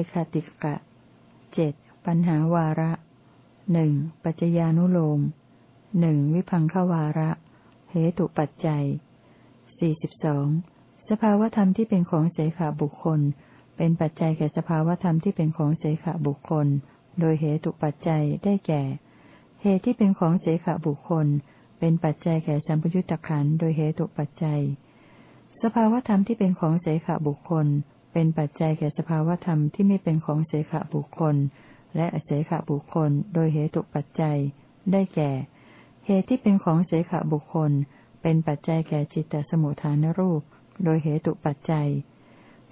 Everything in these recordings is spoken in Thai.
เอ็ดเซคติกะเจ็ดปัญหาวาระหนึ่งปัจจญานุโลมหนึ่งวิพังควาระเหตุปัจจัยสี่สิบสองสภาวธรรมที่เป็นของเสขาบุคคล เป็นปัจจัยแก่สภาวธรรมที่เป็นของเสขาบุคคล โดยเหตุปัจจัยได้แก่ เหตุที่เป็นของเสขาบุคคล เป็นปัจจัยแก่สัมปยุตตะขันโดยเหตุปัจจัย สภาวธรรมที่เป็นของเสขาบุคคล เป็นปัจจัยแก่สภาวธรรมที่ไม่เป็นของเสขาบุคคล และอเสขบุคคลโดยเหตุปัจจัย ได้แก่ เหตุที่เป็นของเสขบุคคล เป็นปัจจัยแก่จิตตสมุทฐานรูป โดยเหตุปัจจัย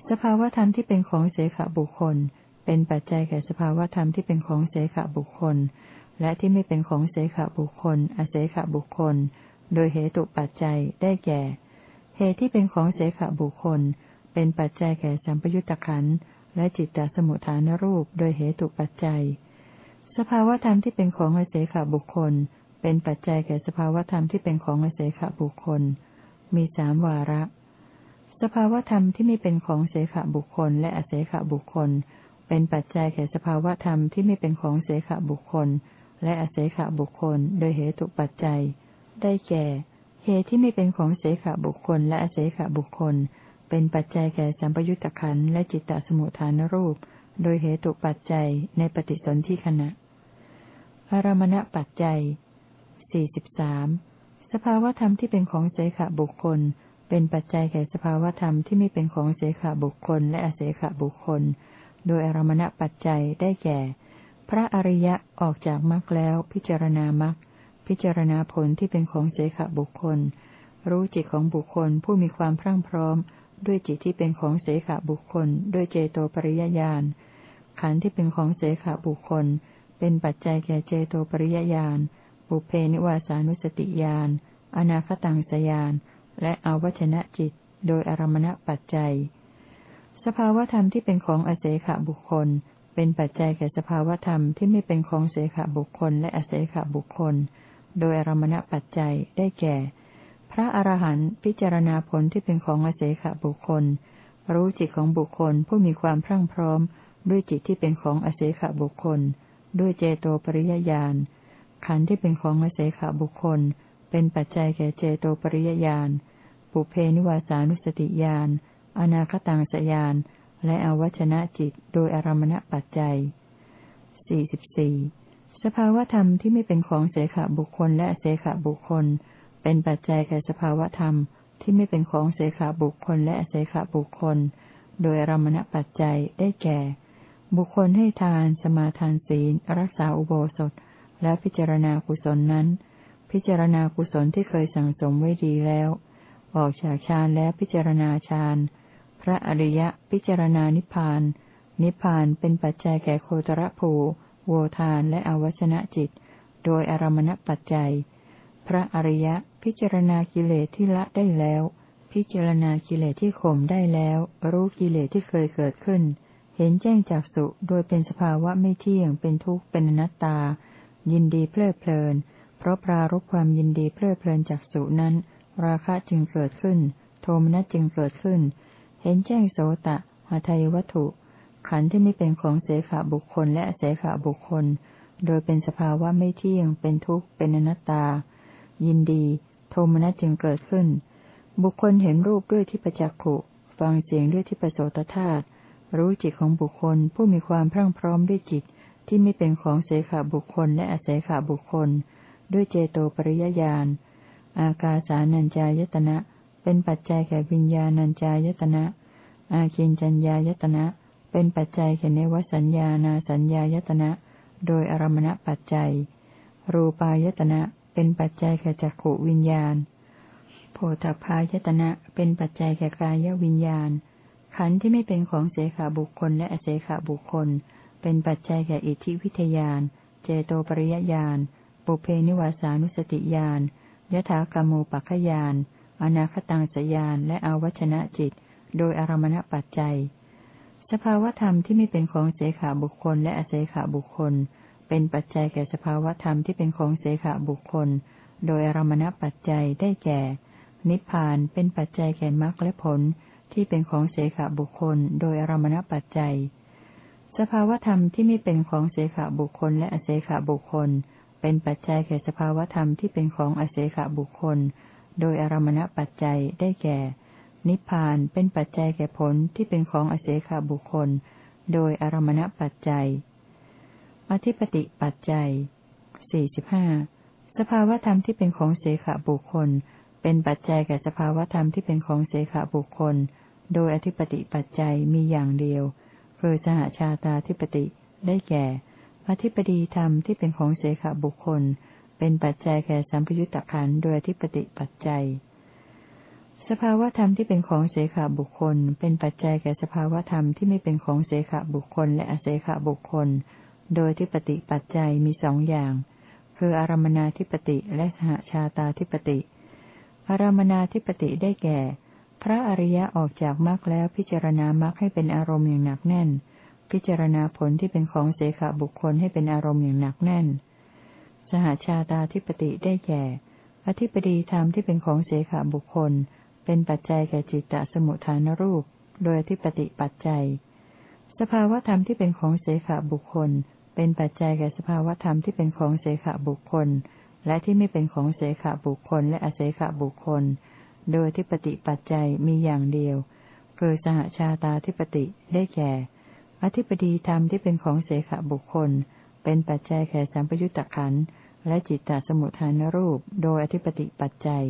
สภาวธรรมที่เป็นของเสขบุคคล เป็นปัจจัยแก่สภาวธรรมที่เป็นของเสขบุคคล และที่ไม่เป็นของเสขบุคคล อเสขบุคคล โดยเหตุปัจจัย ได้แก่ เหตุที่เป็นของเสขบุคคล เป็นปัจจัยแก่สัมปยุตตะขันและจิตตสมุทฐานรูปโดยเหตุปัจจัย สภาวธรรมที่เป็นของอเสขบุคคล เป็นปัจจัยแก่สภาวธรรมที่เป็นของอเสขบุคคล มีสามวาระ สภาวธรรมที่ไม่เป็นของเสขบุคคล และอเสขบุคคล เป็นปัจจัยแก่สภาวธรรมที่ไม่เป็นของเสขบุคคล และอเสขบุคคล โดยเหตุปัจจัย ได้แก่ เหตุที่ไม่เป็นของเสขบุคคล และอเสขบุคคล เป็นปัจจัยแก่สัมปยุตตะขันและจิตตสมุทฐานรูป โดยเหตุปัจจัยในปฏิสนธิขณะ อารมณปัจจัยสี่สิบสามสภาวธรรมที่เป็นของเสขบุคคล เป็นปัจจัยแก่สภาวธรรมที่ไม่เป็นของเสขบุคคล และอเสขบุคคล โดยอารมณปัจจัยได้แก่ พระอริยะออกจากมรรคแล้ว พิจารณามรรคพิจารณาผลที่เป็นของเสขบุคคล รู้จิตของบุคคลผู้มีความพรั่งพร้อม ด้วยจิตที่เป็นของเสขบุคคล ด้วยเจโตปริยญาณ ขันธ์ที่เป็นของเสขบุคคล เป็นปัจจัยแก่เจโตปริยญาณบุเพนิวาสานุสติญาณอนาคตังสยานและอวัชนะจิต โดยอารมณปัจจัย สภาวธรรมที่เป็นของอเสขบุคคล เป็นปัจจัยแก่สภาวธรรมที่ไม่เป็นของเสขบุคคลและอเสขบุคคล โดยอารมณปัจจัยได้แก่ พระอรหันต์พิจารณาผลที่เป็นของอเสขบุคคล รู้จิตของบุคคลผู้มีความพรั่งพร้อม ด้วยจิตที่เป็นของอเสขบุคคล ด้วยเจโตปริยญาณขันธ์ที่เป็นของอเสขบุคคล เป็นปัจจัยแก่เจโตปริยญาณปุเพนิวาสานุสติญาณอนาคตังสยานและอวัชนะจิตโดยอารมณปัจจัย 44 สภาวธรรมที่ไม่เป็นของเสขบุคคลและเสขบุคคล เป็นปัจจัยแก่สภาวธรรมที่ไม่เป็นของเสขบุคคลและเสขบุคคล โดยอารมณปัจจัยได้แก่ บุคคลให้ทาน สมาทานศีล รักษาอุโบสถ และพิจารณากุศลนั้น พิจารณากุศลที่เคยสั่งสมไว้ดีแล้ว ออกจากฌานแล้วพิจารณาฌานพระอริยะพิจารณานิพพาน นิพพานเป็นปัจจัยแก่โคตรภูโวทานและอวชนะจิต โดยอารมณปัจจัย พระอริยะ พิจารณากิเลสที่ละได้แล้ว พิจารณากิเลสที่ข่มได้แล้ว รู้กิเลสที่เคยเกิดขึ้น เห็นแจ้งจากสุโดยเป็นสภาวะไม่เที่ยง เป็นทุกข์ เป็นอนัตตา ยินดีเพลิดเพลิน เพราะปรารบความยินดีเพลิดเพลินจากสุนั้น ราคะจึงเกิดขึ้น โทมนัสจึงเกิดขึ้น เห็นแจ้งโสตะหาทายวัตถุ ขันธ์ที่ไม่เป็นของเสขบุคคลและเสขบุคคล โดยเป็นสภาวะไม่เที่ยง เป็นทุกข์ เป็นอนัตตายินดี มนัสจึงเกิดขึ้น บุคคลเห็นรูปด้วยที่ประจักขุ ฟังเสียงด้วยที่ประโสตธาตุรู้จิตของบุคคลผู้มีความพรั่งพร้อมด้วยจิตที่ไม่เป็นของเสขบุคคลและอเสขบุคคล ด้วยเจโตปริยญาณ อากาสานัญจายตนะ เป็นปัจจัยแก่วิญญาณัญจายตนะ อาคินจัญญายตนะ เป็นปัจจัยแก่เนวสัญญานาสัญญายตนะ โดยอารมณปัจจัย รูปายตนะ เป็นปัจจัยแก่จักขวิญญาณ โพธพายตนะเป็นปัจจัยแก่กายวิญญาณ ขันธ์ที่ไม่เป็นของเสขาบุคคลและอเสขาบุคคล เป็นปัจจัยแก่อิทธิวิทยาน เจโตปริยญาณ ปุเพนิวาสานุสติญาณยถากรรมูปัคขยาน อนาคตังสยาน และอวัชนะจิต โดยอารมณปัจจัย สภาวธรรมที่ไม่เป็นของเสขาบุคคลและอเสขาบุคคล เป็นปัจจัยแก่สภาวธรรมที่เป็นของเสขาบุคคล โดยอารมณปัจจัยได้แก่ นิพพานเป็นปัจจัยแก่มรรคและผลที่เป็นของเสขบุคคล โดยอารมณปัจจัย สภาวธรรมที่ไม่เป็นของเสขบุคคลและอเสขบุคคล เป็นปัจจัยแก่สภาวธรรมที่เป็นของอเสขบุคคล โดยอารมณปัจจัยได้แก่ นิพพานเป็นปัจจัยแก่ผลที่เป็นของอเสขบุคคล โดยอารมณปัจจัย อธิปติปัจจัยสี่สิบห้าสภาวธรรมที่เป็นของเสขบุคคล เป็นปัจจัยแก่สภาวธรรมที่เป็นของเสขบุคคล โดยอธิปติปัจจัยมีอย่างเดียวคือสหชาตาธิปติได้แก่ อธิปดีธรรมที่เป็นของเสขบุคคล เป็นปัจจัยแก่สัมพยุตตะขันโดยอธิปติปัจจัย สภาวธรรมที่เป็นของเสขบุคคล เป็นปัจจัยแก่สภาวธรรมที่ไม่เป็นของเสขบุคคลและอเสขบุคคล โดยที่ปฏิปัจจัยมีสองอย่าง คืออารมนาธิปติและสหชาตาธิปติ อารมนาธิปติได้แก่ พระอริยะออกจากมรรคแล้วพิจารณามรรคให้เป็นอารมณ์อย่างหนักแน่น พิจารณาผลที่เป็นของเสขบุคคลให้เป็นอารมณ์อย่างหนักแน่น สหชาตาธิปติได้แก่ อธิปดีธรรมที่เป็นของเสขบุคคล เป็นปัจจัยแก่จิตตสมุทฐานรูป โดยอธิปติปัจจัย สภาวธรรมที่เป็นของเสขบุคคล เป็นปัจจัยแก่สภาวธรรมที่เป็นของเสขบุคคล และที่ไม่เป็นของเสขบุคคลและอเสขบุคคล โดยที่ปฏิปัจจัยมีอย่างเดียว คือสหชาตาธิปติได้แก่ อธิปดีธรรมที่เป็นของเสขบุคคล เป็นปัจจัยแก่สัมปยุตตะขันและจิตตสมุทฐานรูป โดยอธิปติปัจจัย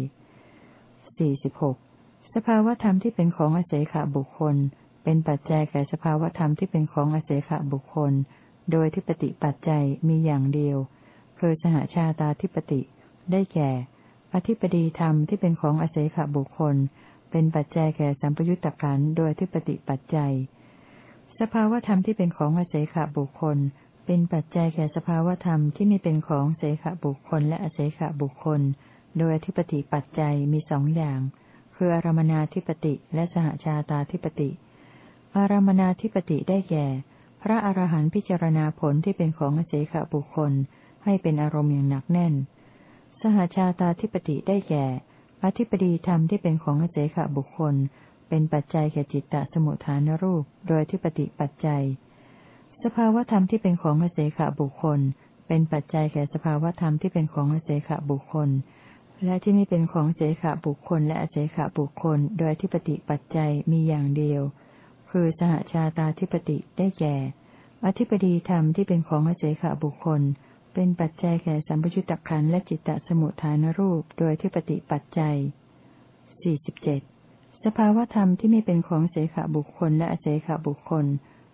46. สภาวธรรมที่เป็นของอเสขบุคคล เป็นปัจจัยแก่สภาวธรรมที่เป็นของอเสขบุคคล โดยที่ปฏิปัจจัยมีอย่างเดียว คือสหชาตาธิปติ ได้แก่ อธิปดีธรรมที่เป็นของอเสขบุคคล เป็นปัจจัยแก่สัมปยุตตะกันโดยที่ปฏิปัจจัย สภาวธรรมที่เป็นของอเสขบุคคล เป็นปัจจัยแก่สภาวธรรมที่ไม่เป็นของเสขบุคคลและอเสขบุคคล โดยที่ปฏิปัจจัยมีสองอย่าง คืออารมนาธิปติและสหชาตาธิปติ อารมนาธิปติได้แก่ พระอรหันต์พิจารณาผลที่เป็นของอเสขบุคคล ให้เป็นอารมณ์อย่างหนักแน่น สหชาตาธิปติได้แก่ อธิปดีธรรมที่เป็นของอเสขบุคคล เป็นปัจจัยแก่จิตตสมุทฐานรูป โดยที่ปฏิปัจจัย สภาวธรรมที่เป็นของอเสขบุคคล เป็นปัจจัยแก่สภาวธรรมที่เป็นของอเสขบุคคล และที่ไม่เป็นของเสขบุคคลและอเสขบุคคล โดยที่ปฏิปัจจัยมีอย่างเดียว คือสหชาตาธิปติได้แก่ อธิปดีธรรมที่เป็นของอเสขบุคคล เป็นปัจจัยแก่สัมปยุตตะขันและจิตตสมุทฐานรูปโดยที่ปฏิปัจจัย 47. สภาวธรรมที่ไม่เป็นของเสขบุคคลและอเสขบุคคล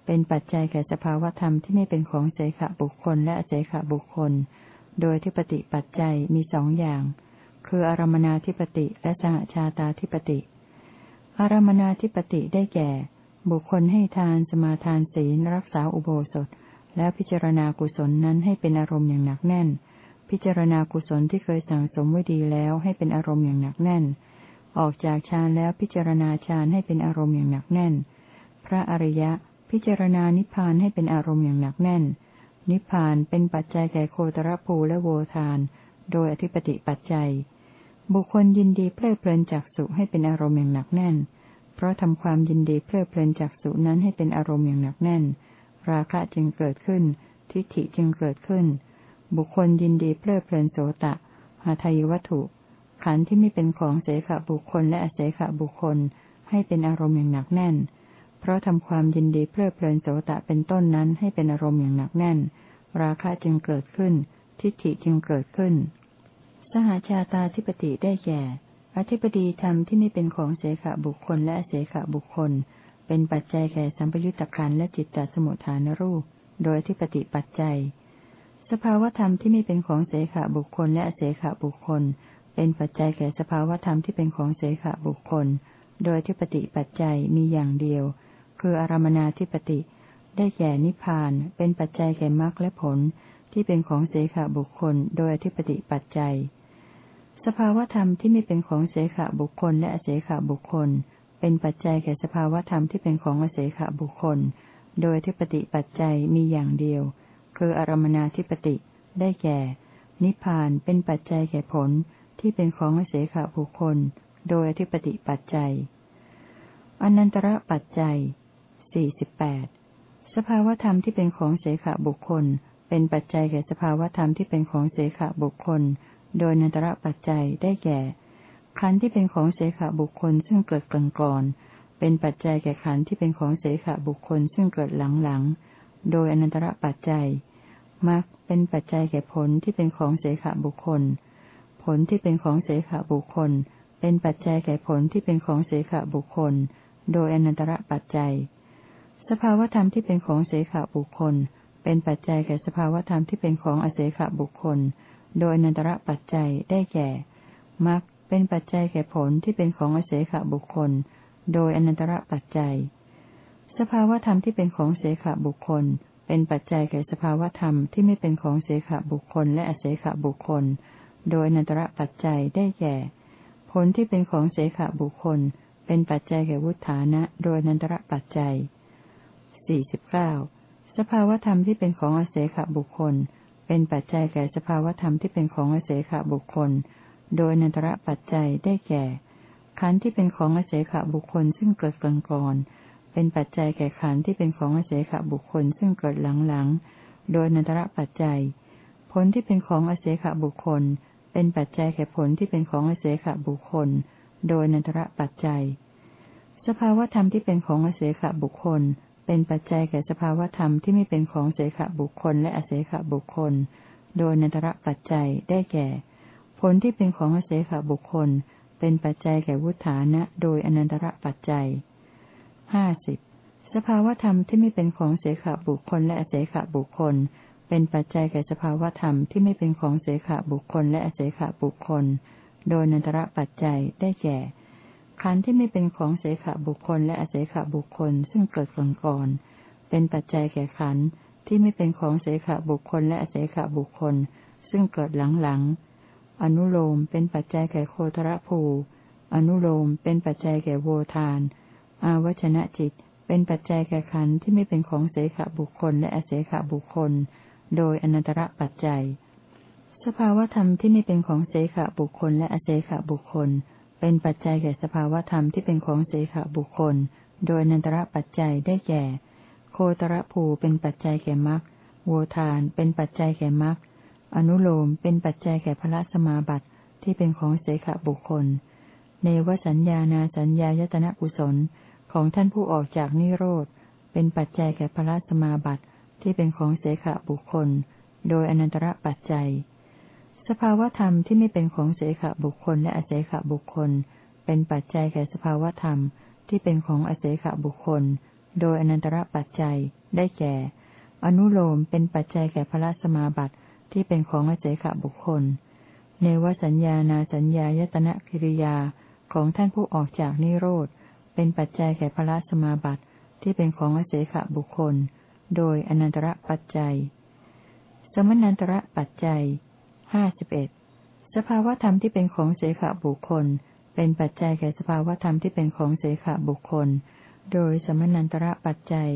เป็นปัจจัยแก่สภาวธรรมที่ไม่เป็นของเสขบุคคลและอเสขบุคคล โดยที่ปฏิปัจจัยมีสองอย่าง คืออารมนาธิปติและสหชาตาธิปติ อารมนาธิปติได้แก่ บุคคลให้ทานสมาทานศีลรักษาอุโบสถ แล้วพิจารณากุศลนั้นให้เป็นอารมณ์อย่างหนักแน่น พิจารณากุศลที่เคยสั่งสมไว้ดีแล้วให้เป็นอารมณ์อย่างหนักแน่น ออกจากฌานแล้วพิจารณาฌานให้เป็นอารมณ์อย่างหนักแน่น พระอริยะพิจารณานิพพานให้เป็นอารมณ์อย่างหนักแน่น นิพพานเป็นปัจจัยแก่โคตรภูและโวทาน โดยอธิปติปัจจัย บุคคลยินดีเพลิดเพลินจากสุให้เป็นอารมณ์อย่างหนักแน่น เพราะทำความยินดีเพลิดเพลินจากสุนั้นให้เป็นอารมณ์อย่างหนักแน่น ราคะจึงเกิดขึ้น ทิฏฐิจึงเกิดขึ้น บุคคลยินดีเพลิดเพลินโสตะ หาทายวัตถุ ขันธ์ที่ไม่เป็นของเสขบุคคลและอเสขบุคคล ให้เป็นอารมณ์อย่างหนักแน่น เพราะทำความยินดีเพลิดเพลินโสตะเป็นต้นนั้นให้เป็นอารมณ์อย่างหนักแน่น ราคะจึงเกิดขึ้น ทิฏฐิจึงเกิดขึ้น สหาชาตาธิปติได้แก่ อธิปดีธรรมที่ไม่เป็นของเสขบุคคลและเสขบุคคล เป็นปัจจัยแก่สัมปยุตตะขันและจิตตสมุทฐานรูป โดยที่ปฏิปัจจัย สภาวธรรมที่ไม่เป็นของเสขบุคคลและเสขบุคคล เป็นปัจจัยแก่สภาวธรรมที่เป็นของเสขบุคคล โดยที่ปฏิปัจจัยมีอย่างเดียว คืออารมนาธิปติ ได้แก่นิพพาน เป็นปัจจัยแก่มรรคและผลที่เป็นของเสขบุคคล โดยที่ปฏิปัจจัย สภาวธรรมที่ไม่เป็นของเสขบุคคลและอเสขบุคคล เป็นปัจจัยแก่สภาวธรรมที่เป็นของอเสขบุคคล โดยที่ปฏิปัจจัยมีอย่างเดียว คืออารมนาธิปติได้แก่ นิพพานเป็นปัจจัยแก่ผลที่เป็นของอเสขบุคคล โดยที่ปฏิปัจจัยอนันตระปัจจัยสี่สิบแปดสภาวธรรมที่เป็นของเสขบุคคล เป็นปัจจัยแก่สภาวธรรมที่เป็นของเสขบุคคล โดยนันตระปัจจัยได้แก่ ขันธ์ที่เป็นของเสขบุคคลซึ่งเกิดก่อนก่อนเป็นปัจจัยแก่ขันธ์ที่เป็นของเสขบุคคลซึ่งเกิดหลังหลังโดยอนันตระปัจจัยมรรคเป็นปัจจัยแก่ผลที่เป็นของเสขบุคคล ผลที่เป็นของเสขบุคคล เป็นปัจจัยแก่ผลที่เป็นของเสขบุคคล โดยอนันตระปัจจัย สภาวธรรมที่เป็นของเสขบุคคล เป็นปัจจัยแก่สภาวธรรมที่เป็นของอเสขบุคคล โดยอนันตระปัจจัยได้แก่มรรคเป็นปัจจัยแก่ผลที่เป็นของอเสขบุคคล โดยอนันตระปัจจัย สภาวธรรมที่เป็นของเสขบุคคล เป็นปัจจัยแก่สภาวธรรมที่ไม่เป็นของเสขบุคคลและอเสขบุคคล โดยอนันตระปัจจัยได้แก่ ผลที่เป็นของเสขบุคคล เป็นปัจจัยแก่วุฒานะ โดยอนันตระปัจจัยสี่สิบเก้าสภาวธรรมที่เป็นของอเสขบุคคล เป็นปัจจัยแก่สภาวธรรมที่เป็นของอเสขบุคคล โดยนันตระปัจจัยได้แก่ ขันธ์ที่เป็นของอเสขบุคคลซึ่งเกิดก่อนก่อนเป็นปัจจัยแก่ขันธ์ที่เป็นของอาศัยขบุคคลซึ่งเกิดหลังๆโดยนันตระปัจจัย ผลที่เป็นของอาศัยขบุคคล เป็นปัจจัยแก่ผลที่เป็นของอาศัยขบุคคล โดยนันตระปัจจัย สภาวธรรมที่เป็นของอาศัยขบุคคล เป็นปัจจัยแก่สภาวธรรมที่ไม่เป็นของเสขบุคคลและอาศัยขบุคคล โดยนันตระปัจจัยได้แก่ ผลที่เป็นของอาศัยขบุคคล เป็นปัจจัยแก่วุฒานะ โดยอนันตระปัจจัยห้าสิบสภาวธรรมที่ไม่เป็นของเสขบุคคลและอเสขบุคคล เป็นปัจจัยแก่สภาวธรรมที่ไม่เป็นของเสขบุคคลและอเสขบุคคล โดยนันตระปัจจัยได้แก่ ขันธ์ที่ไม่เป็นของเสขบุคคลและอเสขบุคคลซึ่งเกิดก่อนก่อนเป็นปัจจัยแก่ขันธ์ที่ไม่เป็นของเสขบุคคลและอเสขบุคคล ซึ่งเกิดหลังๆอนุโลมเป็นปัจจัยแก่โคตรภู อนุโลมเป็นปัจจัยแก่โวทาน อาวชนะจิต เป็นปัจจัยแก่ขันธ์ที่ไม่เป็นของเสขบุคคลและอเสขบุคคล โดยอนันตระปัจจัย สภาวธรรมที่ไม่เป็นของเสขบุคคลและอเสขบุคคล เป็นปัจจัยแก่สภาวธรรมที่เป็นของเสขบุคคล โดยอนันตระปัจจัยได้แก่ โคตรภูเป็นปัจจัยแก่มรรคโวทานเป็นปัจจัยแก่มรรคอนุโลมเป็นปัจจัยแก่พระสมาบัติที่เป็นของเสขบุคคล เนวสัญญานาสัญญายตนะกุศลของท่านผู้ออกจากนิโรธ เป็นปัจจัยแก่พระสมาบัติที่เป็นของเสขบุคคล โดยอนันตระปัจจัย สภาวธรรมที่ไม่เป็นของเสขบุคคลและอเสขบุคคล เป็นปัจจัยแก่สภาวธรรมที่เป็นของอเสขบุคคล โดยอนันตระปัจจัยได้แก่ อนุโลมเป็นปัจจัยแก่พระสมาบัติที่เป็นของอเสขบุคคล เนวสัญญานาสัญญายตนะกิริยาของท่านผู้ออกจากนิโรธ เป็นปัจจัยแก่พระสมาบัติที่เป็นของอเสขบุคคล โดยอนันตระปัจจัย สมนันตระปัจจัย ห้าสิบเอ็ดสภาวธรรมที่เป็นของเสขบุคคล เป็นปัจจัยแก่สภาวธรรมที่เป็นของเสขบุคคล โดยสมนันตระปัจจัย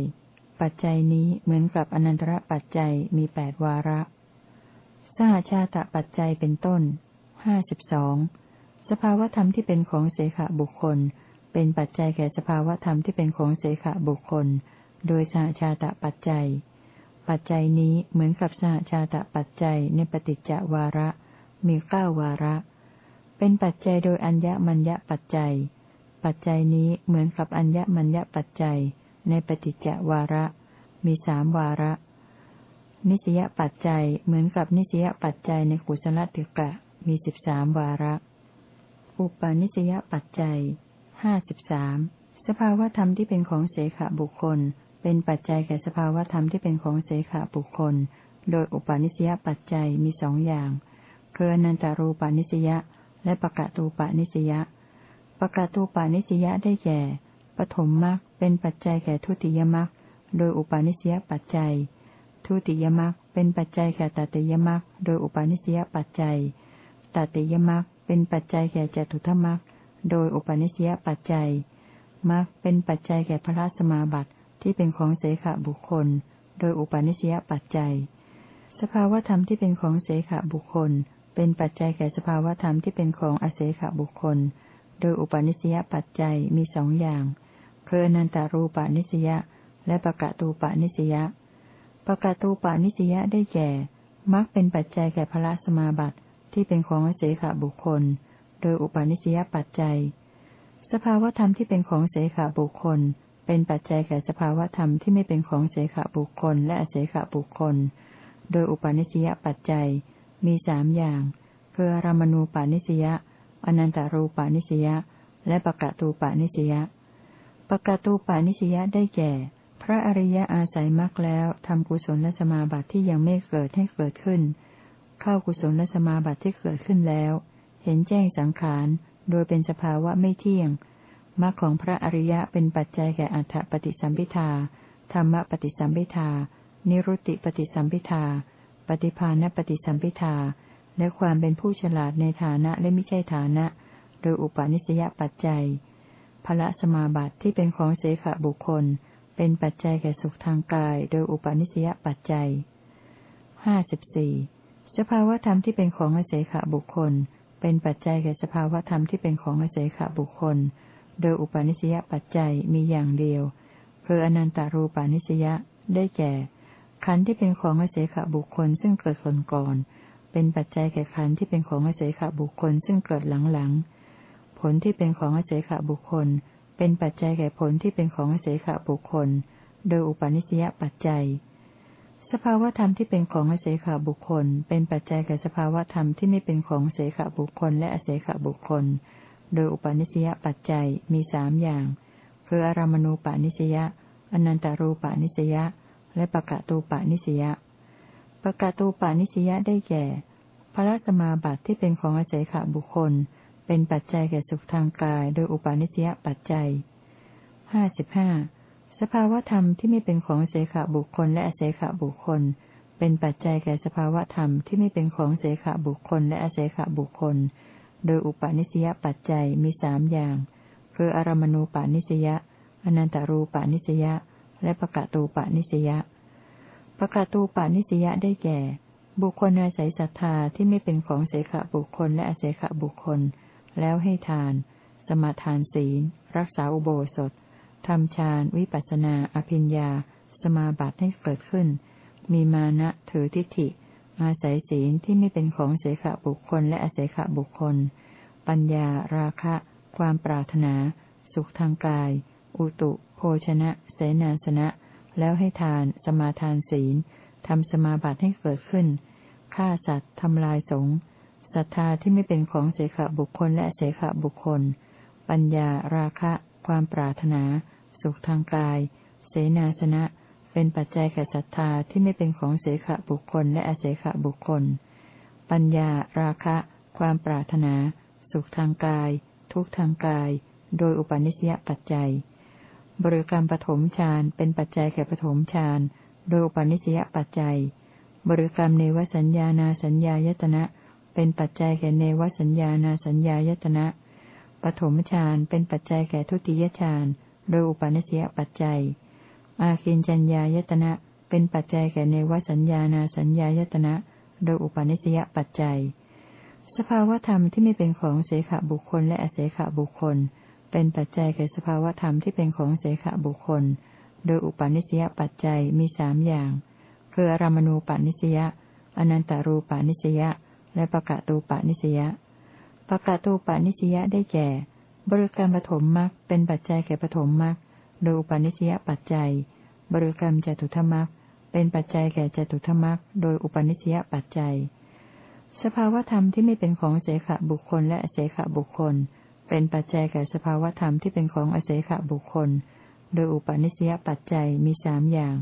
ปัจจัยนี้เหมือนกับอนันตระปัจจัยมีแปดวาระสหชาตปัจจัยเป็นต้นห้าสิบสองสภาวธรรมที่เป็นของเสขบุคคล เป็นปัจจัยแก่สภาวธรรมที่เป็นของเสขบุคคล โดยสหชาตะปัจจัย ปัจจัยนี้เหมือนกับสหชาตะปัจจัยในปฏิจจวาระ มีเก้าวาระ เป็นปัจจัยโดยอัญญมัญญปัจจัย ปัจจัยนี้เหมือนกับอัญญมัญญปัจจัย ในปฏิจจวาระ มีสามวาระ นิสยปัจจัยเหมือนกับนิสยปัจจัยในกุศลติกะ มีสิบสามวาระ อุปาณิสยปัจจัยห้าสิบสามสภาวธรรมที่เป็นของเสขบุคคล เป็นปัจจัยแก่สภาวธรรมที่เป็นของเสขบุคคล โดยอุปาณิสยปัจจัยมีสองอย่างคืออนันตารูปาณิสยาและปะกะตูปาณิสยาปะกะตูปาณิสยาได้แก่ปฐมมรรคเป็นปัจจัยแก่ทุติยมรรคโดยอุปาณิสยปัจจัย ทุติยมรรคเป็นปัจจัยแก่ตติยมรรคโดยอุปาณิสยปัจจัยตติยมรรคเป็นปัจจัยแก่จตุทมรรคโดยอุปนิสยปัจจัยมักเป็นปัจจัยแก่พระสมาบัติ ที่เป็นของเสขบุคคล โดยอุปนิสยปัจจัย สภาวธรรมที่เป็นของเสขบุคคล เป็นปัจจัยแก่สภาวธรรมที่เป็นของอเสขบุคคล โดยอุปนิสยปัจจัยมีสองอย่างคืออนันตารูปานิสยาและปะกะตูปานิสยาปะกะตูปานิสยาได้แก่มักเป็นปัจจัยแก่พระสมาบัติที่เป็นของเสขบุคคล โดยอุปาณิสยปัจจัย สภาวธรรมที่เป็นของเสขบุคคล เป็นปัจจัยแก่สภาวธรรมที่ไม่เป็นของเสขบุคคลและอเสขบุคคล โดยอุปาณิสยปัจจัยมีสามอย่าง คือรามณูปานิสยาอนันตารูปานิสยาและปะกะตูปานิสยาปะกะตูปานิสยาได้แก่ พระอริยะอาศัยมรรคแล้วทำกุศลและสมาบัติที่ยังไม่เกิดให้เกิดขึ้น เข้ากุศลและสมาบัติที่เกิดขึ้นแล้ว เห็นแจ้งสังขาร โดยเป็นสภาวะไม่เที่ยง มรรคของพระอริยะเป็นปัจจัยแก่อัฏฐปฏิสัมพิทาธรรมปฏิสัมพิทา นิรุตติปฏิสัมพิทา ปฏิภาณปฏิสัมพิทา และความเป็นผู้ฉลาดในฐานะและไม่ใช่ฐานะ โดยอุปาณิสยปัจจัยพระสมาบัติที่เป็นของเสขบุคคล เป็นปัจจัยแก่สุขทางกาย โดยอุปาณิสยปัจจัยห้าสิบสี่สภาวธรรมที่เป็นของเสขบุคคล เป็นปัจจัยแก่สภาวธรรมที่เป็นของเสขบุคคล โดยอุปาณิสยปัจจัยมีอย่างเดียวคืออนันตารูปาณิสยาได้แก่ ขันธ์ที่เป็นของเสขบุคคลซึ่งเกิดก่อนก่อนเป็นปัจจัยแก่ขันธ์ที่เป็นของอาศัยขบุคคลซึ่งเกิดหลังๆผลที่เป็นของอาศัยขบุคคล เป็นปัจจัยแก่ผลที่เป็นของอาศัยขบุคคล โดยอุปาณิสยปัจจัย สภาวธรรมที่เป็นของอาศัยขบุคคล เป็นปัจจัยแก่สภาวธรรมที่ไม่เป็นของอาศัยขบุคคลและอาศัยขบุคคล โดยอุปาณิสยปัจจัยมีสามอย่าง คืออารามณูปานิสยาอนันตารูปานิสยาและปะกะตูปานิสยาปะกาตูปานิสยาได้แก่พระสมาบัติที่เป็นของอาศัยขบุคคล เป็นปัจจัยแก่สุขทางกาย โดยอุปาณิสยปัจจัยห้าสิบห้าสภาวธรรมที่ไม่เป็นของอาศัยขบุคคลและอาศัยขบุคคล เป็นปัจจัยแก่สภาวธรรมที่ไม่เป็นของอาศัยขบุคคลและอาศัยขบุคคล โดยอุปาณิสยปัจจัยมีสามอย่าง คืออารมณูปาณิสยาอนันตารูปาณิสยาและปะกะตูปานิสยาปะกาตูปานิสยะได้แก่ บุคคลอาศัยศรัทธาที่ไม่เป็นของเสขบุคคลและอเสขบุคคล แล้วให้ทาน สมาทานศีล รักษาอุโบสถทำฌานวิปัสนา อภิญญา สมาบัติให้เกิดขึ้น มีมานะถือทิฏฐิ อาศัยศีลที่ไม่เป็นของเสขบุคคลและอเสขบุคคล ปัญญา ราคะ ความปรารถนา สุขทางกาย อุตุ โภชนะ เสนาสนะ แล้วให้ทาน สมาทานศีลทำสมาบัติให้เกิดขึ้น ฆ่าสัตว์ทำลายสงฆ์ศรัทธาที่ไม่เป็นของเสขบุคคลและเสขบุคคล ปัญญา ราคะ ความปรารถนา สุขทางกาย เสนาสนะ เป็นปัจจัยแก่ศรัทธาที่ไม่เป็นของเสขบุคคลและอเสขบุคคล ปัญญา ราคะ ความปรารถนา สุขทางกาย ทุกทางกาย โดยอุปนิสยปัจจัย บริกรรมปฐมฌานเป็นปัจจัยแก่ปฐมฌานโดยอุปนิสยปัจจัย บริกรรมเนวสัญญานาสัญญายตนะเป็นปัจจัยแก่เนวสัญญานาสัญญายตนะ ปฐมฌานเป็นปัจจัยแก่ทุติยฌาน โดยอุปนิสยปัจจัย อาคินจัญญายตนะ เป็นปัจจัยแก่เนวสัญญานาสัญญายตนะ โดยอุปนิสยปัจจัย สภาวธรรมที่ไม่เป็นของเสขบุคคลและอเสขบุคคล เป็นปัจจัยแก่สภาวธรรมที่เป็นของเสขบุคคล โดยอุปาณิสยปัจจัยมีสามอย่าง คืออารามณูปาณิสยาอนันตารูปาณิสยาและปะกะตูปาณิสยาปะกะตูปาณิสยาได้แก่ บริกรรมปฐมมรรคเป็นปัจจัยแก่ปฐมมรรค โดยอุปาณิสยปัจจัย บริกรรมจตุธมรรคเป็นปัจจัยแก่จตุธมรรคโดยอุปาณิสยปัจจัย สภาวธรรมที่ไม่เป็นของเสขบุคคลและเสขบุคคล เป็นปัจจัยแก่สภาวธรรมที่เป็นของอเสขบุคคล โดยอุปนิสยปัจจัยมีสามอย่าง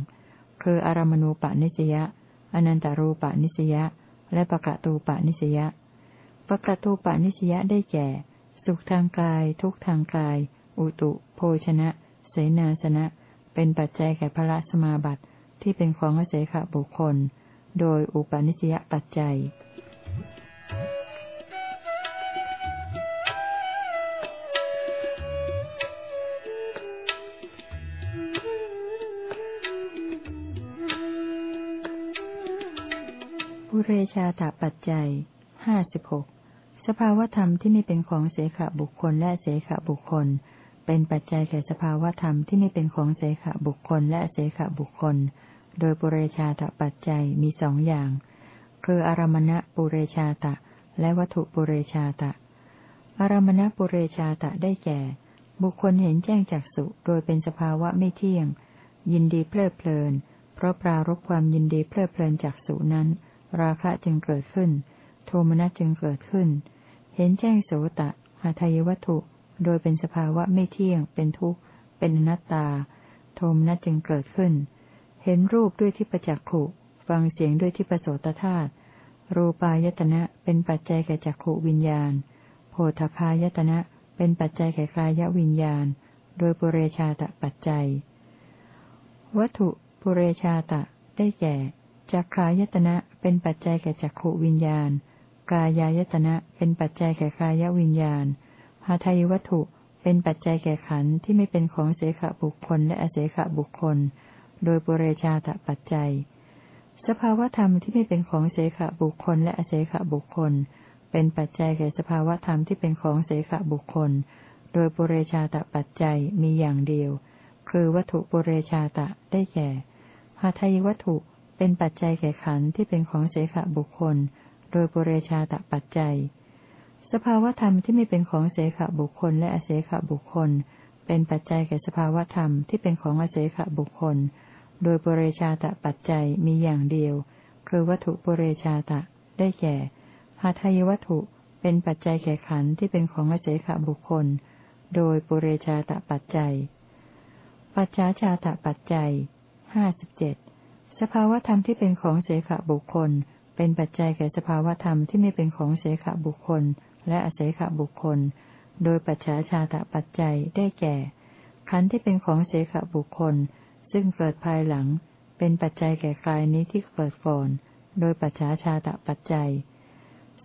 คืออารมณูปนิสยาอนันตารูปนิสยาและปะกะตูปนิสยาปะกะตูปนิสยาได้แก่ สุขทางกาย ทุกทางกาย อุตุ โภชนะ เสนาสนะ เป็นปัจจัยแก่พระสมาบัติที่เป็นของอเสขบุคคล โดยอุปนิสยปัจจัยเรชาตปัจจัยห้าสิบหกสภาวธรรมที่ไม่เป็นของเสขบุคคลและเสขบุคคล เป็นปัจจัยแก่สภาวธรรมที่ไม่เป็นของเสขบุคคลและเสขบุคคล โดยปุเรชาตปัจจัยมีสองอย่าง คืออารมณะปุเรชาตะ และวัตถุปุเรชาตะ อารมณะปุเรชาตะได้แก่ บุคคลเห็นแจ้งจากสุโดยเป็นสภาวะไม่เที่ยง ยินดีเพลิดเพลิน เพราะปรารบความยินดีเพลิดเพลินจากสุนั้น ราคะจึงเกิดขึ้น โทมนัสจึงเกิดขึ้น เห็นแจ้งโสตะหาทายวัตถุ โดยเป็นสภาวะไม่เที่ยง เป็นทุกข์ เป็นอนัตตา โทมนัสจึงเกิดขึ้น เห็นรูปด้วยที่ประจักขุฟังเสียงด้วยที่ประโสตธาตุ รูปายตนะเป็นปัจจัยแก่จักขุวิญญาณ โพธพายตนะเป็นปัจจัยแก่กายวิญญาณ โดยปุเรชาตะปัจจัย วัตถุปุเรชาตะ ได้แก่ จักขายตนะเป็นปัจจัยแก่จักขุวิญญาณ กายายตนะเป็นปัจจัยแก่กายวิญญาณ หาทายวัตถุเป็นปัจจัยแก่ขันธ์ที่ไม่เป็นของเสขบุคคลและอเสขบุคคล โดยปุเรชาตปัจจัย สภาวธรรมที่ไม่เป็นของเสขบุคคลและอเสขบุคคล เป็นปัจจัยแก่สภาวธรรมที่เป็นของเสขบุคคล โดยปุเรชาตปัจจัยมีอย่างเดียว คือวัตถุปุเรชาตะได้แก่หาทายวัตถุเป็นปัจจัยแก่ขันธ์ที่เป็นของเสขบุคคล โดยปุเรชาตปัจจัย ภาวธรรมที่ไม่เป็นของเสขบุคคลและอเสขบุคคล เป็นปัจจัยแก่สภาวธรรมที่เป็นของอเสขบุคคล โดยปุเรชาตะปัจจัยมีอย่างเดียว คือวัตถุปุเรชาตะ ได้แก่หาทายวัตถุเป็นปัจจัยแก่ขันธ์ที่เป็นของอเสขบุคคล โดยปุเรชาตะปัจจัย ปัจฉาชาตะปัจจัยห้าสิบเจ็ดสภาวธรรมที่เป็นของเสขบุคคล เป็นปัจจัยแก่สภาวธรรมที่ไม่เป็นของเสขบุคคล และอาศัยขบุคคล โดยปัจฉาชาตะปัจจัยได้แก่ ขันธ์ที่เป็นของเสขบุคคล ซึ่งเกิดภายหลัง เป็นปัจจัยแก่กายนี้ที่เกิดก่อน โดยปัจฉาชาตะปัจจัย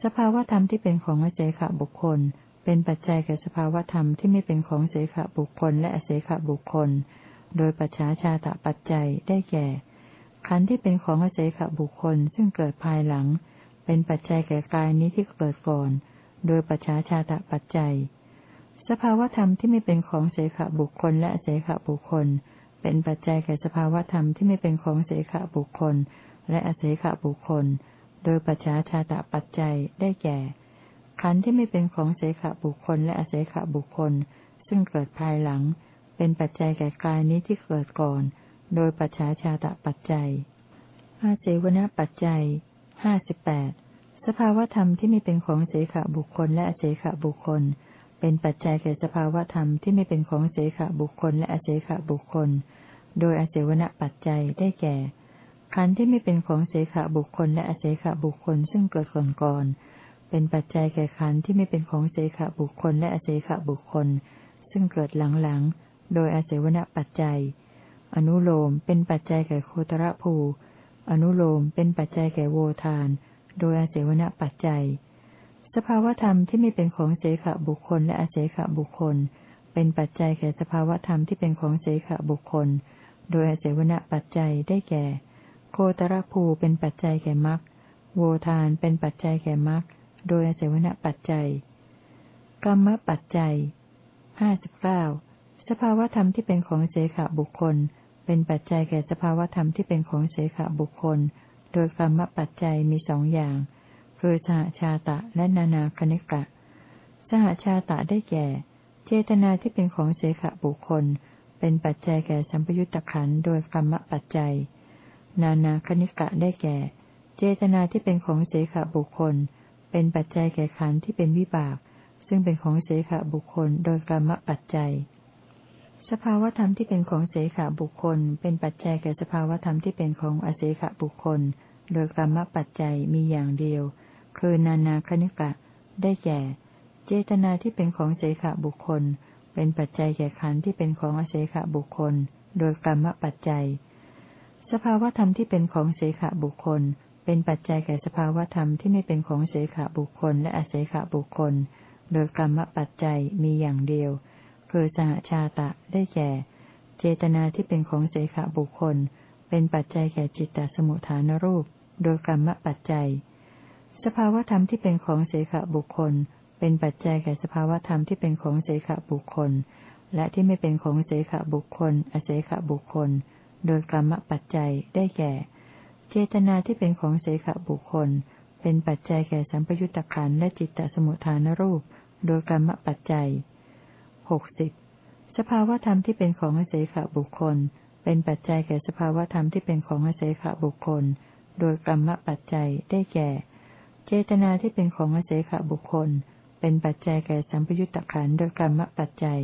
สภาวธรรมที่เป็นของอาศัยขบุคคล เป็นปัจจัยแก่สภาวธรรมที่ไม่เป็นของเสขบุคคลและอาศัยขบุคคล โดยปัจฉาชาตะปัจจัยได้แก่ ขันธ์ที่เป็นของอาศัยขบุคคล ซึ่งเกิดภายหลัง เป็นปัจจัยแก่กายนี้ที่เกิดก่อน โดยปัจฉาชาตะปัจจัย สภาวธรรมที่ไม่เป็นของเสขบุคคลและเสขบุคคล เป็นปัจจัยแก่สภาวธรรมที่ไม่เป็นของเสขบุคคล และอเสขบุคคล โดยปัจฉาชาตะปัจจัยได้แก่ ขันธ์ที่ไม่เป็นของเสขบุคคลและอเสขบุคคล ซึ่งเกิดภายหลัง เป็นปัจจัยแก่กายนี้ที่เกิดก่อน โดยปัจฉาชาตะปัจจัยอาเสวนาปัจจัยห้าสิบแปด สภาวธรรมที่ไม่เป็นของเสขบุคคลและอเสขบุคคล เป็นปัจจัยแก่สภาวธรรมที่ไม่เป็นของเสขบุคคลและอเสขบุคคล โดยอเสวนปัจจัยได้แก่ ขันธ์ที่ไม่เป็นของเสขบุคคลและอเสขบุคคลซึ่งเกิดก่อนก่อนเป็นปัจจัยแก่ขันธ์ที่ไม่เป็นของเสขบุคคลและอเสขบุคคล ซึ่งเกิดหลังๆ โดยอเสวนปัจจัย อนุโลมเป็นปัจจัยแก่โคตรภู อนุโลมเป็นปัจจัยแก่โวทาน โดยอาศัยวณปัจจัย สภาวธรรมที่ไม่เป็นของเสขบุคคลและอาศัยขบุคคล เป็นปัจจัยแก่สภาวธรรมที่เป็นของเสขบุคคล โดยอาศัยวณปัจจัยได้แก่ โคตรภูเป็นปัจจัยแก่มรรคโวทานเป็นปัจจัยแก่มรรคโดยอาศัยวณปัจจัย กรรมปัจจัยห้าสิบเก้าสภาวธรรมที่เป็นของเสขบุคคล เป็นปัจจัยแก่สภาวธรรมที่เป็นของเสขบุคคล โดยกรรมปัจจัยมีสองอย่าง คือสหชาตะและนานาคณิกะ สหชาตะได้แก่ เจตนาที่เป็นของเสขบุคคล เป็นปัจจัยแก่สัมปยุตตะขันโดยกรรมปัจจัย นานาคณิกะได้แก่ เจตนาที่เป็นของเสขบุคคล เป็นปัจจัยแก่ขันที่เป็นวิบาก ซึ่งเป็นของเสขบุคคลโดยกรรมปัจจัย สภาวธรรมที่เป็นของเสขบุคคล เป็นปัจจัยแก่สภาวธรรมที่เป็นของอเสขบุคคล โดยกรรมปัจจัยมีอย่างเดียว คือนานาคณิกะ ได้แก่ เจตนาที่เป็นของเสขบุคคล เป็นปัจจัยแก่ขันธ์ที่เป็นของอเสขบุคคล โดยกรรมปัจจัย สภาวธรรมที่เป็นของเสขบุคคล เป็นปัจจัยแก่สภาวธรรมที่ไม่เป็นของเสขบุคคลและอเสขบุคคล โดยกรรมปัจจัยมีอย่างเดียว คือสหชาตะได้แก่ เจตนาที่เป็นของเสขบุคคล เป็นปัจจัยแก่จิตตสมุทฐานรูป โดยกรรมปัจจัย สภาวธรรมที่เป็นของเสขบุคคล เป็นปัจจัยแก่สภาวธรรมที่เป็นของเสขบุคคล และที่ไม่เป็นของเสขบุคคล อเสขบุคคล โดยกรรมปัจจัยได้แก่ เจตนาที่เป็นของเสขบุคคล เป็นปัจจัยแก่สัมปยุตตะขันและจิตตสมุทฐานรูป โดยกรรมปัจจัย หกสิบสภาวธรรมที่เป็นของอเสขบุคคล เป็นปัจจัยแก่สภาวธรรมที่เป็นของอเสขบุคคล โดยกรรมปัจจัยได้แก่ เจตนาที่เป็นของอเสขบุคคล เป็นปัจจัยแก่สัมปยุตตะขันโดยกรรมปัจจัย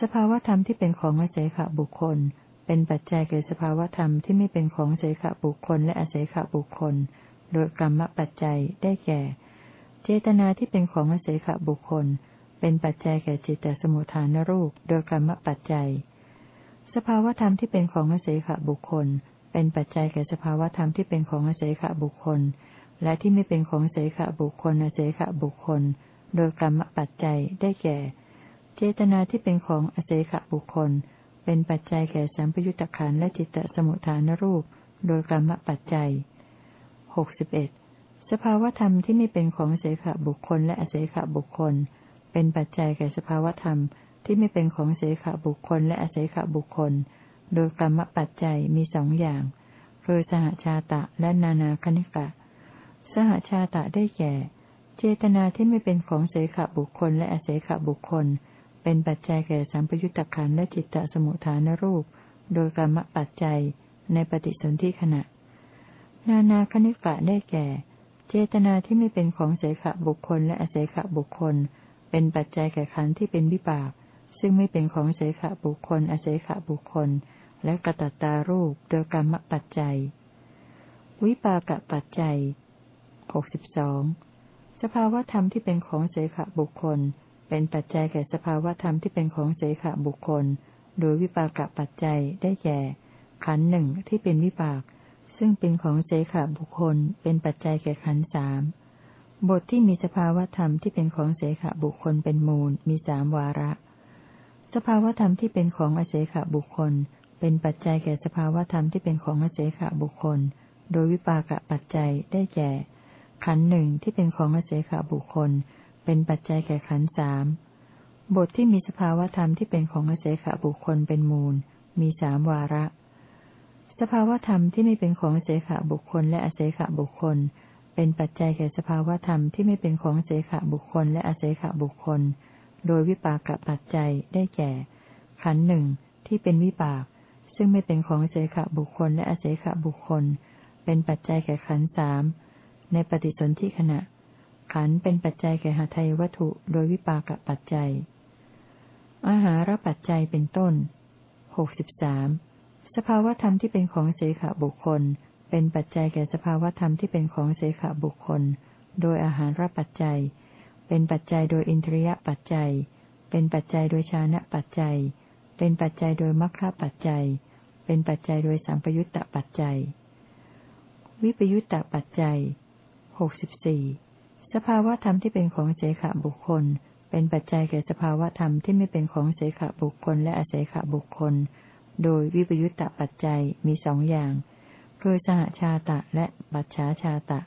สภาวธรรมที่เป็นของอาศัยขบุคคล เป็นปัจจัยแก่สภาวธรรมที่ไม่เป็นของอาศัยขบุคคล และอาศัยขบุคคล โดยกรรมปัจจัยได้แก่ เจตนาที่เป็นของอาศัยขบุคคล เป็นปัจจัยแก่จิตตสมุทฐานรูป โดยกรรมปัจจัย สภาวธรรมที่เป็นของอาศัยขบุคคล เป็นปัจจัยแก่สภาวธรรมที่เป็นของอาศัยขบุคคล และที่ไม่เป็นของอาศัยขบุคคลอาศัยขบุคคล โดยกรรมปัจจัยได้แก่ เจตนาที่เป็นของอเสขบุคคล เป็นปัจจัยแก่สัมปยุตตะขันและจิตตสมุทฐานรูป โดยกรรมปัจจัยหกสิบเอ็ดสภาวธรรมที่ไม่เป็นของเสขบุคคลและอเสขบุคคล เป็นปัจจัยแก่สภาวธรรมที่ไม่เป็นของเสขบุคคลและอเสขบุคคล โดยกรรมปัจจัยมีสองอย่าง คือสหชาตะและนานาคณิกะ สหชาตะได้แก่ เจตนาที่ไม่เป็นของเสขบุคคลและอเสขบุคคล เป็นปัจจัยแก่สัมปยุตตะขันและจิตตสมุทฐานรูป โดยกรรมปัจจัยในปฏิสนธิขณะ นานาคณิกะได้แก่ เจตนาที่ไม่เป็นของเสขบุคคลและอเสขบุคคล เป็นปัจจัยแก่ขันที่เป็นวิบาก ซึ่งไม่เป็นของเสขบุคคลอเสขบุคคล และกระตัตตารูปโดยกรรมปัจจัย วิปากปัจจัยหกสิบสองสภาวธรรมที่เป็นของเสขบุคคล เป็นปัจจัยแก่สภาวธรรมที่เป็นของเสขบุคคล โดยวิปากปัจจัยได้แก่ ขันหนึ่งที่เป็นวิบาก ซึ่งเป็นของเสขบุคคล เป็นปัจจัยแก่ขันสาม บทที่มีสภาวธรรมที่เป็นของเสขบุคคลเป็นมูลมีสามวาระ สภาวธรรมที่เป็นของอเสขบุคคล เป็นปัจจัยแก่สภาวธรรมที่เป็นของอเสขบุคคล โดยวิปากะปัจจัยได้แก่ ขันหนึ่งที่เป็นของอเสขบุคคล เป็นปัจจัยแก่ขันสามบทที่มีสภาวธรรมที่เป็นของอาศัยขบุคคลเป็นมูล มีสามวาระ สภาวธรรมที่ไม่เป็นของอาศัยขบุคคลและอาศัยขบุคคล เป็นปัจจัยแก่สภาวธรรมที่ไม่เป็นของอาศัยขบุคคลและอาศัยขบุคคล โดยวิปากปัจจัยได้แก่ ขันหนึ่งที่เป็นวิปาก ซึ่งไม่เป็นของอาศัยขบุคคลและอาศัยขบุคคล เป็นปัจจัยแก่ขันสามในปฏิสนธิขณะ ขันเป็นปัจจัยแก่หาไทยวัตถุโดยวิปากปัจจัย อาหารปัจจัยเป็นต้นหกสิบสามสภาวธรรมที่เป็นของเสขบุคคล เป็นปัจจัยแก่สภาวธรรมที่เป็นของเสขบุคคล โดยอาหารรับปัจจัย เป็นปัจจัยโดยอินทรียปัจจัย เป็นปัจจัยโดยชานะปัจจัย เป็นปัจจัยโดยมรรคปัจจัย เป็นปัจจัยโดยสัมปยุตตปัจจัย วิปยุตตปัจจัยหกสิบสี่สภาวธรรมที่เป็นของเสขบุคคล เป็นปัจจัยแก่สภาวธรรมที่ไม่เป็นของเสขบุคคลและอเสขบุคคล โดยวิปยุตตปัจจัยมีสองอย่าง คือสหชาตะและปัจฉาชาตะ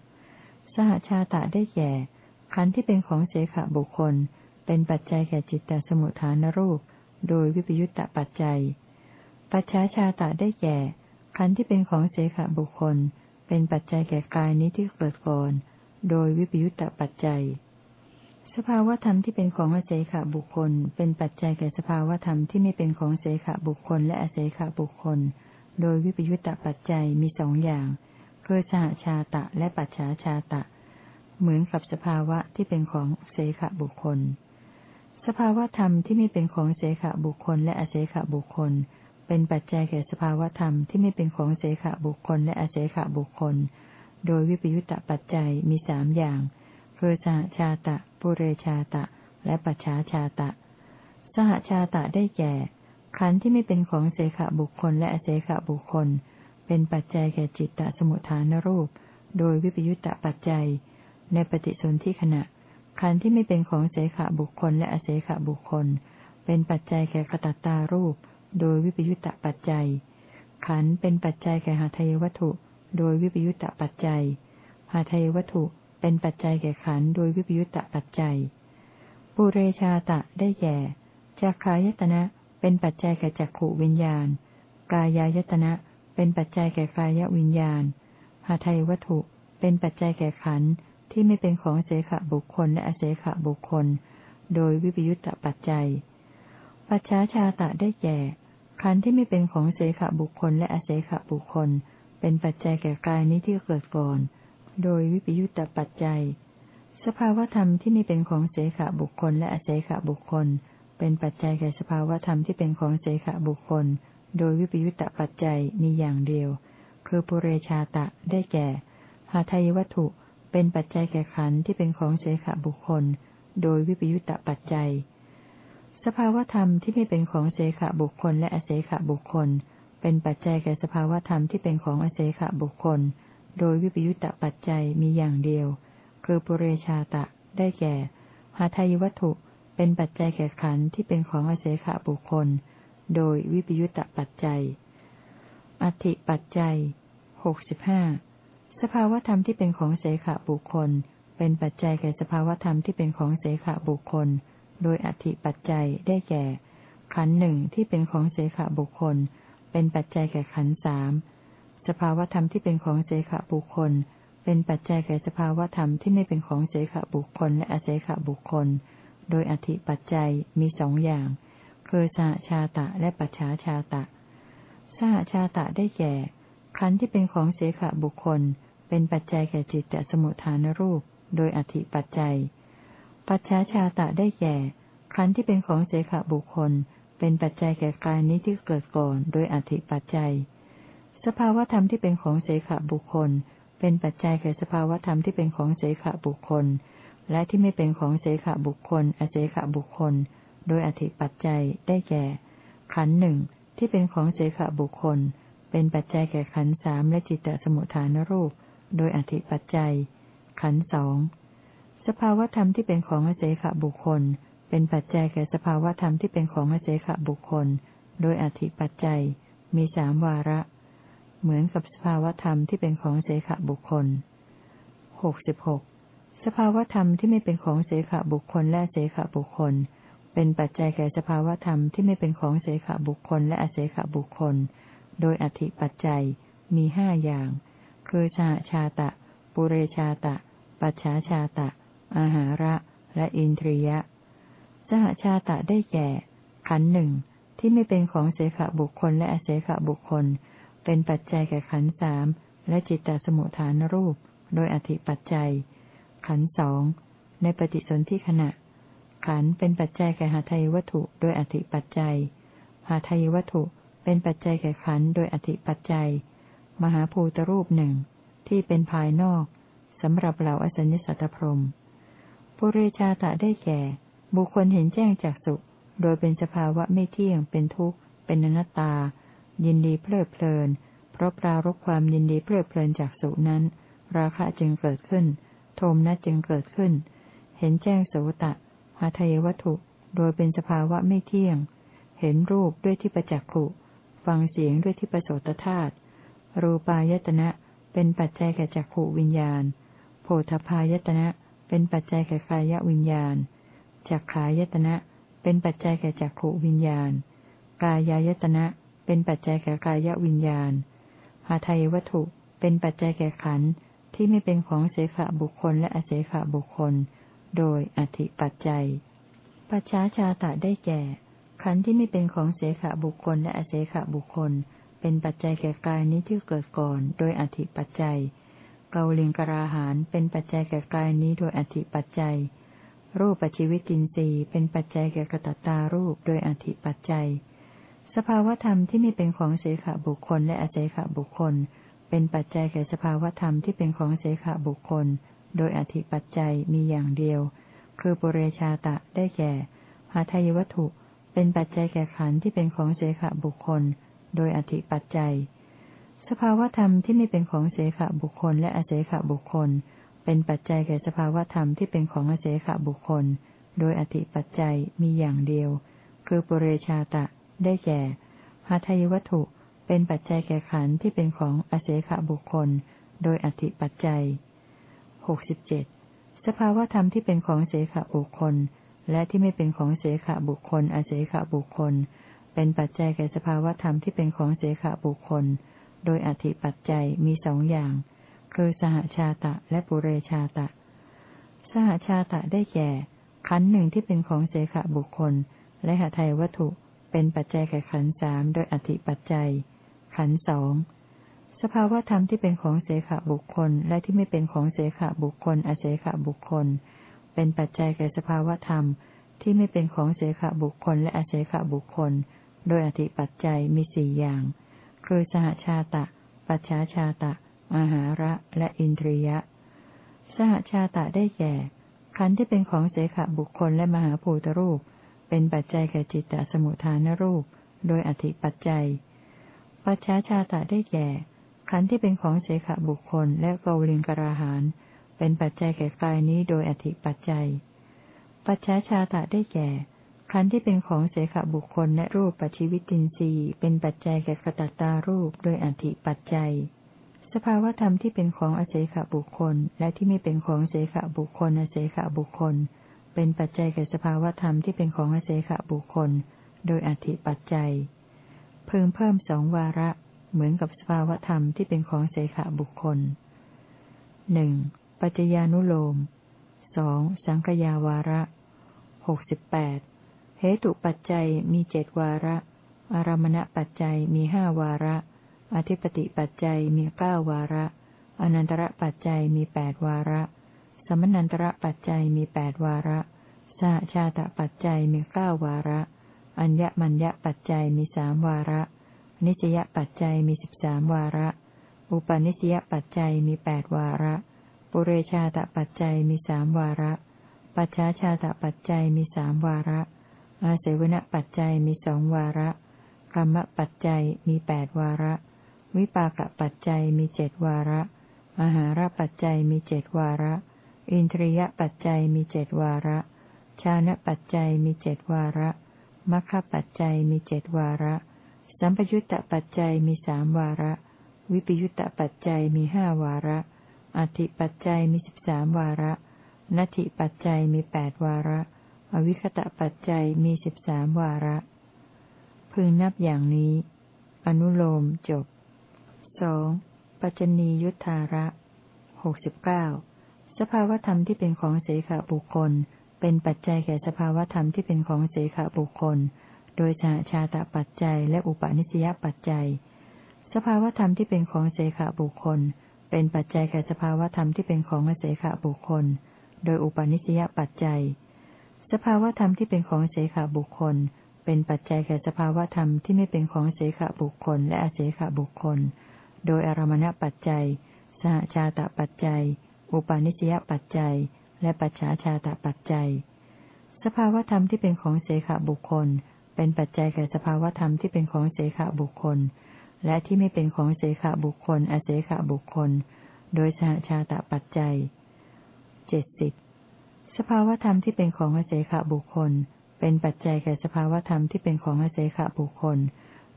สหชาตะได้แก่ ขันธ์ที่เป็นของเสขบุคคล เป็นปัจจัยแก่จิตตสมุทฐานรูป โดยวิปยุตตปัจจัย ปัจฉาชาตะได้แก่ ขันธ์ที่เป็นของเสขบุคคล เป็นปัจจัยแก่กายนี้ที่เกิดก่อน โดยวิปยุตตปัจจัย สภาวธรรมที่เป็นของอเสขบุคคล เป็นปัจจัยแก่สภาวธรรมที่ไม่เป็นของเสขบุคคลและอเสขบุคคล โดยวิปยุตตปัจจัยมีสองอย่าง คือสหชาตะและปัจฉาชาตะ เหมือนกับสภาวะที่เป็นของเสขบุคคล สภาวะธรรมที่ไม่เป็นของเสขบุคคลและอเสขบุคคล เป็นปัจจัยแก่สภาวะธรรมที่ไม่เป็นของเสขบุคคลและอเสขบุคคล โดยวิปยุตตปัจจัยมีสามอย่าง คือสหชาตะ ปุเรชาตะ และปัจฉาชาตะ สหชาตะได้แก่ ขันธ์ที่ไม่เป็นของเสขบุคคลและอเสขบุคคล เป็นปัจจัยแก่จิตตสมุทฐานรูป โดยวิปยุตตปัจจัย ในปฏิสนธิขณะ ขันธ์ที่ไม่เป็นของเสขบุคคลและอเสขบุคคล เป็นปัจจัยแก่กตัตตารูป โดยวิปยุตตปัจจัย ขันธ์เป็นปัจจัยแก่หาทายวัตถุ โดยวิปยุตตะปัจจัยหาไทยวัตถุเป็นปัจจัยแก่ขันโดยวิปยุตตะปัจจัย ปุเรชาตะได้แก่จักขายตนะ เป็นปัจจัยแก่จักขวิญญาณ กายายตนะ เป็นปัจจัยแก่กายวิญญาณหาไทยวัตถุ เป็นปัจจัยแก่ขันธ์ที่ไม่เป็นของเสขบุคคลและอเสขบุคคล โดยวิปยุตตปัจจัย ปัจฉาชาตะได้แก่ ขันธ์ที่ไม่เป็นของเสขบุคคลและอเสขบุคคล เป็นปัจจัยแก่กายนี้ที่เกิดก่อน โดยวิปยุตตปัจจัย สภาวธรรมที่ไม่เป็นของเสขบุคคลและอเสขบุคคล เป็นปัจจัยแก่สภาวธรรมที่เป็นของเสขบุคคล โดยวิปยุตตปัจจัยมีอย่างเดียว คือปุเรชาตะได้แก่ หาทายวัตถุ เป็นปัจจัยแก่ขันธ์ที่เป็นของเสขบุคคล โดยวิปยุตตปัจจัย สภาวธรรมที่ไม่เป็นของเสขบุคคลและอเสขบุคคล เป็นปัจจัยแก่สภาวธรรมที่เป็นของอเสขบุคคล โดยวิปยุตตปัจจัยมีอย่างเดียว คือปุเรชาตะได้แก่ หาทายวัตถุเเป็นปัจจัยแก่ขันธ์ที่เป็นของอเสขบุคคล โดยวิปยุตตปัจจัย อธิปัจจัยหกสิบห้าสภาวธรรมที่เป็นของเสขบุคคล เป็นปัจจัยแก่สภาวธรรมที่เป็นของเสขบุคคล โดยอธิปัจจัยได้แก่ ขันหนึ่งที่เป็นของเสขบุคคล เป็นปัจจัยแก่ขันสามสภาวธรรมที่เป็นของเสขบุคคล เป็นปัจจัยแก่สภาวธรรมที่ไม่เป็นของเสขบุคคลและอเสขบุคคล โดยอธิปัจจัยมีสองอย่าง คือสหชาตะและปัจฉาชาตะ สหชาตะได้แก่ ขันธ์ที่เป็นของเสขบุคคล เป็นปัจจัยแก่จิตตสมุทฐานรูป โดยอธิปัจจัย ปัจฉาชาตะได้แก่ ขันธ์ที่เป็นของเสขบุคคล เป็นปัจจัยแก่กายนี้ที่เกิดก่อน โดยอธิปัจจัย สภาวธรรมที่เป็นของเสขบุคคล เป็นปัจจัยแก่สภาวธรรมที่เป็นของเสขบุคคล และที่ไม่เป็นของเสขบุคคล อเสขบุคคล โดยอธิปัจจัยได้แก่ ขันหนึ่งที่เป็นของเสขบุคคล เป็นปัจจัยแก่ขันสามและจิตตสมุทฐานรูป โดยอธิปัจจัย ขันสองสภาวธรรมที่เป็นของอเสขบุคคล เป็นปัจจัยแก่สภาวธรรมที่เป็นของอเสขบุคคล โดยอธิปัจจัย มีสามวาระ เหมือนกับสภาวธรรมที่เป็นของเสขบุคคลหกสิบหก สภาวธรรมที่ไม่เป็นของเสขบุคคลและเสขบุคคล เป็นปัจจัยแก่สภาวธรรมที่ไม่เป็นของเสขบุคคลและอเสขบุคคล โดยอธิปัจจัยมีห้าอย่าง คือชาชาตะ ปุเรชาตะ ปัจฉาชาตะ อาหาระ และอินทรียะ สหชาตะได้แก่ ขันหนึ่งที่ไม่เป็นของเสขบุคคลและอเสขบุคคล เป็นปัจจัยแก่ขันสามและจิตตสมุทฐานรูป โดยอธิปัจจัย ขันสองในปฏิสนธิขณะ ขันเป็นปัจจัยแก่หาทายวัตถุโดยอธิปัจจัย หาทายวัตถุเป็นปัจจัยแก่ขันโดยอธิปัจจัย มหาภูตรูปหนึ่งที่เป็นภายนอกสำหรับเหล่าอสัญญสัตพรมปุเรชาตะได้แก่ บุคคลเห็นแจ้งจากสุโดยเป็นสภาวะไม่เที่ยงเป็นทุกข์ เป็นอนัตตา ยินดีเพลิดเพลิน เพราะปรารบความยินดีเพลิดเพลินจากสุนั้น ราคะจึงเกิดขึ้น โทมนัสจึงเกิดขึ้น เห็นแจ้งโสตะหาทายวัตถุโดยเป็นสภาวะไม่เที่ยง เห็นรูปด้วยที่ประจักขุ ฟังเสียงด้วยที่ประโสตธาตุรูปายตนะเป็นปัจจัยแก่จักขวิญญาณ โพธพายตนะเป็นปัจจัยแก่กายวิญญาณ จักขายตนะเป็นปัจจัยแก่จักขวิญญาณ กายายตนะเป็นปัจจัยแก่กายวิญญาณหาไทยวัตถุเป็นปัจจัยแก่ขันธ์ ที่ไม่เป็นของเสขบุคคลและอเสขบุคคล โดยอธิปัจจัย ปัจฉาชาตะได้แก่ ขันธ์ที่ไม่เป็นของเสขบุคคลและอเสขบุคคล เป็นปัจจัยแก่กายนี้ที่เกิดก่อน โดยอธิปัจจัย เกาลิงกราหานเป็นปัจจัยแก่กายนี้โดยอธิปัจจัย รูปปัจจิวิตินทรีย์เป็นปัจจัยแก่กระตตารูปโดยอธิปัจจัย สภาวธรรมที่ไม่เป็นของเสขบุคคลและอเสขบุคคล เป็นปัจจัยแก่สภาวธรรมที่เป็นของเสขบุคคล โดยอธิปัจจัยมีอย่างเดียว คือปุเรชาตะได้แก่หาทายวัตถุ เป็นปัจจัยแก่ขันธ์ที่เป็นของเสขบุคคล โดยอธิปัจจัย สภาวธรรมที่ไม่เป็นของเสขบุคคลและอเสขบุคคล เป็นปัจจัยแก่สภาวธรรมที่เป็นของอเสขบุคคล โดยอธิปัจจัยมีอย่างเดียว คือปุเรชาตะได้แก่หาทายวัตถุเเป็นปัจจัยแก่ขันธ์ที่เป็นของอเสขบุคคล โดยอธิปัจจัยหกสิบเจ็ดสภาวธรรมที่เป็นของเสขบุคคล และที่ไม่เป็นของเสขบุคคล อเสขบุคคล เป็นปัจจัยแก่สภาวธรรมที่เป็นของเสขบุคคล โดยอธิปัจจัยมีสองอย่าง คือสหชาตะและปุเรชาตะ สหชาตะได้แก่ ขันหนึ่งที่เป็นของเสขบุคคล และหาไทยวัตถุ เป็นปัจจัยแก่ขันสามโดยอธิปัจจัย ขันสองสภาวธรรมที่เป็นของเสขบุคคล และที่ไม่เป็นของเสขบุคคลอเสขบุคคล เป็นปัจจัยแก่สภาวธรรมที่ไม่เป็นของเสขบุคคล และอเสขบุคคล โดยอธิปัจจัยมีสี่อย่าง คือสหชาตะ ปัจฉาชาตะ อาหาระและอินทรียะ สหชาตะได้แก่ขันธ์ที่เป็นของเสขบุคคลและมหาภูตรูป เป็นปัจจัยแก่จิตตสมุทฐานรูป โดยอธิปัจจัย ปัจฉาชาตะได้แก่ ขันธ์ที่เป็นของเสขบุคคลและโกลิงกราหานเป็นปัจจัยแก่กายนี้โดยอธิปัจจัย ปัจฉาชาตะได้แก่ ขันธ์ที่เป็นของเสขบุคคลและรูปปัจจิวิตินทรีย์เป็นปัจจัยแก่กตัตตารูปโดยอธิปัจจัย สภาวธรรมที่เป็นของอเสขบุคคล และที่ไม่เป็นของเสขบุคคลอเสขบุคคล เป็นปัจจัยแก่สภาวธรรมที่เป็นของอเสขบุคคล โดยอธิปัจจัย เพิ่มเพิ่มสองวาระ เหมือนกับสภาวธรรมที่เป็นของเสขบุคคลหนึ่งปัจจญานุโลมสองสังกยาวาระหกสิบแปดเหตุปัจจัยมีเจดวาระ อารมณปัจจัยมีห้าวาระ อธิปติปัจจัยมีเก้าวาระ อนันตระปัจจัยมีแปดวาระ สมนันตระปัจจัยมีแปดวาระสหชาตปัจจัยมีเก้าวาระ อัญญมัญญปัจจัยมีสามวาระ นิสยปัจจัยมีสิบสามวาระ อุปนิสยปัจจัยมีแปดวาระ ปุเรชาตปัจจัยมีสามวาระ ปัจฉาชาตปัจจัยมีสามวาระ อาเสวนปัจจัยมีสองวาระกรรมปัจจัยมีแปดวาระ วิปากปัจจัยมีเจ็ดวาระอาหาราปัจจัยมีเจ็ดวาระ อินทรียปัจจัยมีเจ็ดวาระ ชานะปัจจัยมีเจ็ดวาระ มัคคปัจจัยมีเจ็ดวาระ สัมปยุตตปัจจัยมีสามวาระ วิปยุตตปัจจัยมีห้าวาระ อธิปัจจัยมีสิบสามวาระ นัตถิปัจจัยมีแปดวาระ อวิคตะปัจจัยมีสิบสามวาระ พึงนับอย่างนี้ อนุโลมจบสองปัจจนียุทธาระหกสิบเก้าสภาวธรรมที่เป็นของเสขบุคคล เป็นปัจจัยแก่สภาวธรรมที่เป็นของเสขบุคคล โดยสหชาตปัจจัยและอุปนิสยปัจจัย สภาวธรรมที่เป็นของเสขบุคคล เป็นปัจจัยแก่สภาวธรรมที่เป็นของเสขบุคคล โดยอุปนิสยปัจจัย สภาวธรรมที่เป็นของเสขบุคคล เป็นปัจจัยแก่สภาวธรรมที่ไม่เป็นของเสขบุคคล และอเสขบุคคล โดยอารมณปัจจัย สหชาตปัจจัย อุปาณิสยปัจจัย และปัจฉาชาตปัจจัย สภาวธรรมที่เป็นของเสขบุคคล เป็นปัจจัยแก่สภาวธรรมที่เป็นของเสขบุคคล และที่ไม่เป็นของเสขบุคคลอเสขบุคคล โดยสหชาตปัจจัยเจ็ดสิบสภาวธรรมที่เป็นของอเสขบุคคล เป็นปัจจัยแก่สภาวธรรมที่เป็นของอเสขบุคคล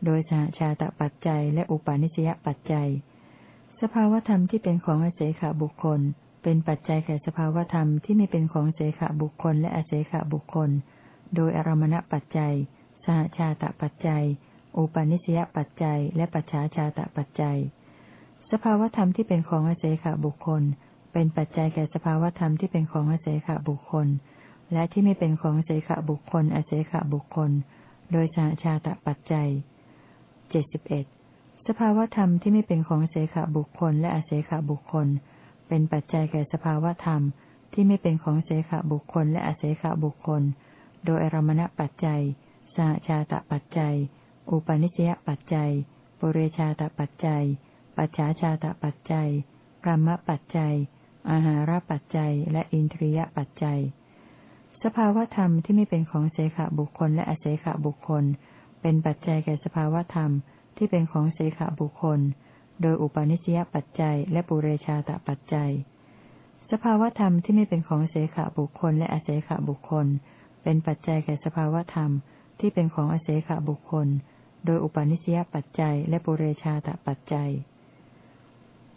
โดยสหชาตปัจจัยและอุปาณิสยปัจจัย สภาวธรรมที่เป็นของอเสขบุคคล เป็นปัจจัยแก่สภาวธรรมที่ไม่เป็นของเสขบุคคลและอเสขบุคคล โดยอารมณปัจจัย สหชาตปัจจัย อุปนิสยปัจจัย และปัจฉาชาตปัจจัย สภาวธรรมที่เป็นของอาศัยขบุคคล เป็นปัจจัยแก่สภาวธรรมที่เป็นของอาศัยขบุคคล และที่ไม่เป็นของอาศัยขบุคคลอาศัยขบุคคล โดยสหชาตปัจจัยเจ็ดสิบเอ็ดสภาวธรรมที่ไม่เป็นของอาศัยขบุคคล และอาศัยขบุคคล เป็นปัจจัยแก่สภาวธรรมที่ไม่เป็นของอาศัยขบุคคลและอาศัยขบุคคล โดยอรมณปัจจัย สหชาตปัจจัย อุปนิสยปัจจัย ปุเรชาตปัจจัย ปัจฉาชาตปัจจัย กรรมปัจจัย อาหารปัจจัย และอินทรียปัจจัย สภาวธรรมที่ไม่เป็นของเสขบุคคลและอเสขบุคคล เป็นปัจจัยแก่สภาวธรรมที่เป็นของเสขบุคคล โดยอุปนิสยปัจจัย และปุเรชาตปัจจัย สภาวธรรมที่ไม่เป็นของเสขบุคคลและอเสขบุคคล เป็นปัจจัยแก่สภาวธรรมที่เป็นของอเสขบุคคล โดยอุปนิสยปัจจัย และปุเรชาตปัจจัย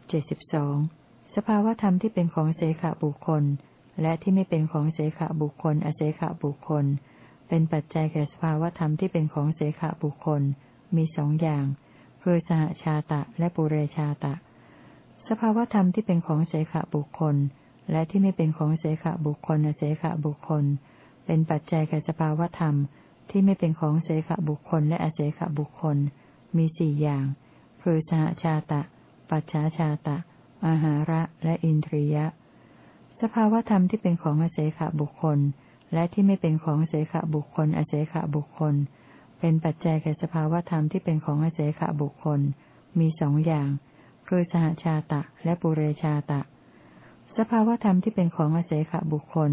เจ็ดสิบสองสภาวธรรมที่เป็นของเสขบุคคล และที่ไม่เป็นของเสขบุคคลอเสขบุคคล เป็นปัจจัยแก่สภาวธรรมที่เป็นของเสขบุคคล มีสองอย่าง คือสหชาตะและปุเรชาตะ สภาวธรรมที่เป็นของเสขบุคคล และที่ไม่เป็นของเสขบุคคลเสขบุคคล เป็นปัจจัยแก่สภาวธรรมที่ไม่เป็นของเสขบุคคลและอเสขบุคคล มีสี่อย่าง คือสหชาตะ ปัจฉาชาตะ อาหาระ และอินทรียะ สภาวธรรมที่เป็นของอเสขบุคคล และที่ไม่เป็นของเสขบุคคลอเสขบุคคล เป็นปัจจัยแก่สภาวธรรมที่เป็นของอเสขบุคคล มีสองอย่าง คือสหชาตะและปุเรชาตะ สภาวธรรมที่เป็นของอเสขบุคคล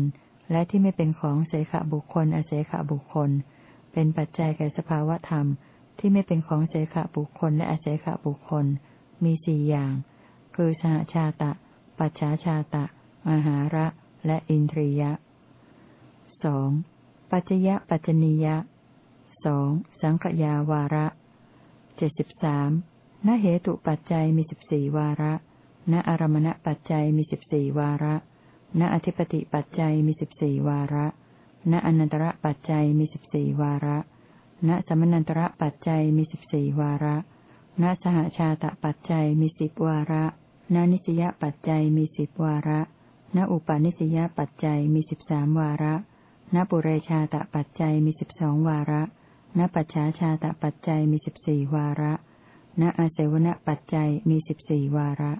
และที่ไม่เป็นของเสขบุคคลอเสขบุคคล เป็นปัจจัยแก่สภาวธรรมที่ไม่เป็นของเสขบุคคลและอเสขบุคคล มีสี่อย่าง คือสหชาตะ ปัจฉาชาตะอาหาระ และอินทรียะสองปัจจยะปัจจนียะ สองสังขยาวาระเจ็ดสิบสามณเหตุปัจจัยมีสิบสี่วาระณอารมณปัจจัยมีสิบสี่วาระณอธิปติปัจจัยมีสิบสี่วาระณอนันตระปัจจัยมีสิบสี่วาระณสมนันตระปัจจัยมีสิบสี่วาระณสหชาตปัจจัยมีสิบวาระณนิสยปัจจัยมีสิบวาระณอุปาณิสยปัจจัยมีสิบสามวาระณปุเรชาตปัจจัยมีสิบสองวาระ ณปัจฉาชาตปัจจัยมีสิบสี่วาระ ณอาเสวนปัจจัยมีสิบสี่วาระ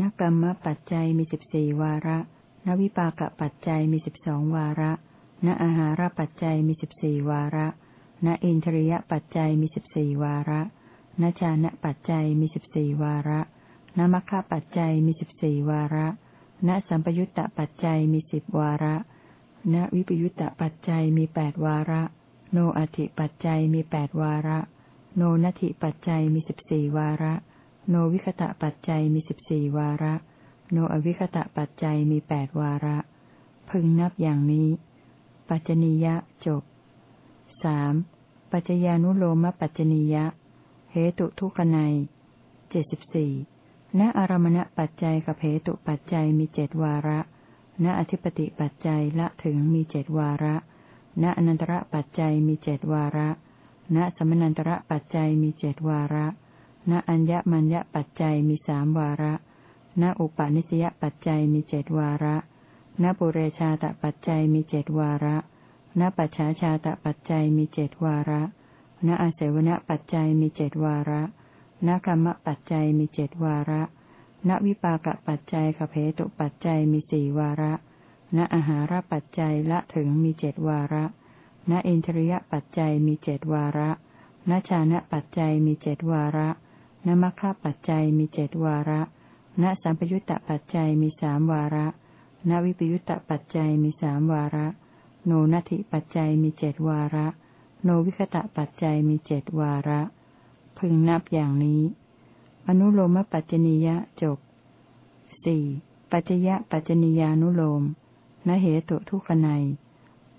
ณกรรมปัจจัยมีสิบสี่วาระณวิปากปัจจัยมีสิบสองวาระ ณอาหารปัจจัยมีสิบสี่วาระ ณอินทรียปัจจัยมีสิบสี่วาระณชานะปัจจัยมีสิบสี่วาระณมัคคะปัจจัยมีสิบสี่วาระ ณสัมปยุตตปัจจัยมีสิบวาระ ณวิปยุตตปัจจัยมีแปดวาระ โนอัติปัจจัยมีแปดวาระ โนนัติปัจจัยมีสิบสี่วาระ โนวิคตะปัจจัยมีสิบสี่วาระ โนอวิคตะปัจจัยมีแปดวาระ พึงนับอย่างนี้ ปัจจนียะจบสามปัจจญานุโลมปัจจนียะ เหตุทุกนัยเจ็ดสิบสี่ณอารมณปัจจัยกับเหตุปัจจัยมีเจ็ดวาระ ณอธิปติปัจจัยละถึงมีเจ็ดวาระ ณอนันตระปัจจัยมีเจดวาระ ณสมนันตระปัจจัยมีเจดวาระ ณอัญญมัญญปัจจัยมีสามวาระ ณอุปาณิสยปัจจัยมีเจดวาระ ณปุเรชาตปัจจัยมีเจดวาระ ณปัจฉาชาตปัจจัยมีเจดวาระ ณอาเสวนปัจจัยมีเจดวาระ ณกรรมปัจจัยมีเจดวาระ ณวิปากปัจจัยขเพตุปัจจัยมีสี่วาระ ณอาหารปัจจัยละถึงมีเจดวาระ ณอินทริยปัจจัยมีเจดวาระ ณชานะปัจจัยมีเจดวาระ ณมัคคะปัจจัยมีเจดวาระ ณสัมปยุตตปัจจัยมีสามวาระ ณวิปยุตตปัจจัยมีสามวาระ โนนัตถิปัจจัยมีเจดวาระ โนวิคตะปัจจัยมีเจดวาระ พึงนับอย่างนี้ อนุโลมปัจจนียะจบสี่ปัจจยะปัจจนียานุโลม นเหตุทุกขไน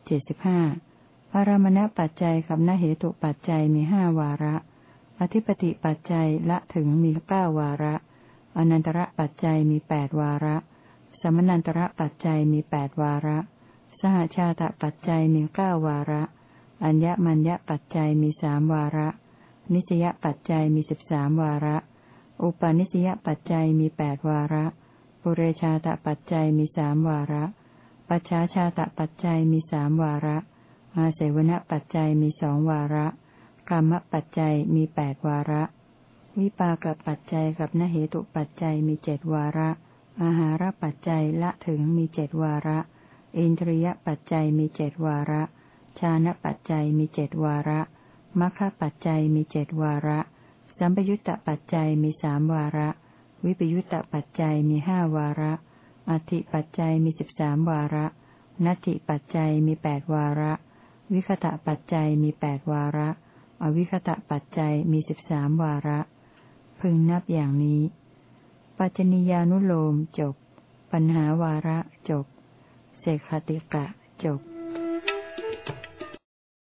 เจ็ดสิบห้าอารมณปัจจัยกับนเหตุปัจจัยมีห้าวาระ อธิปติปัจจัยละถึงมีเก้าวาระ อนันตระปัจจัยมีแปดวาระ สมนันตระปัจจัยมีแปดวาระ สหชาตปัจจัยมีเก้าวาระ อัญญมัญญปัจจัยมีสามวาระ นิสยปัจจัยมีสิบสามวาระ อุปาณิสยปัจจัยมีแปดวาระ ปุเรชาตปัจจัยมีสามวาระ ปัจฉาชาตปัจจัยมีสามวาระ อาเสวนปัจจัยมีสองวาระกรรมปัจจัยมีแปดวาระ วิปากปัจจัยกับนเหตุปัจจัยมีเจ็ดวาระ อาหารปัจจัยละถึงมีเจดวาระ อินทรียปัจจัยมีเจดวาระ ชานะปัจจัยมีเจดวาระมัคคะปัจจัยมีเจดวาระ สัมปยุตตปัจจัยมีสามวาระ วิปยุตตปัจจัยมีห้าวาระ อธิปัจจัยมีสิบสามวาระ นัตถิปัจจัยมีแปดวาระ วิคตะปัจจัยมีแปดวาระ อวิคตะปัจจัยมีสิบสามวาระ พึงนับอย่างนี้ ปัจจนิยานุโลมจบ ปัญหาวาระจบ เสกขติกะจบ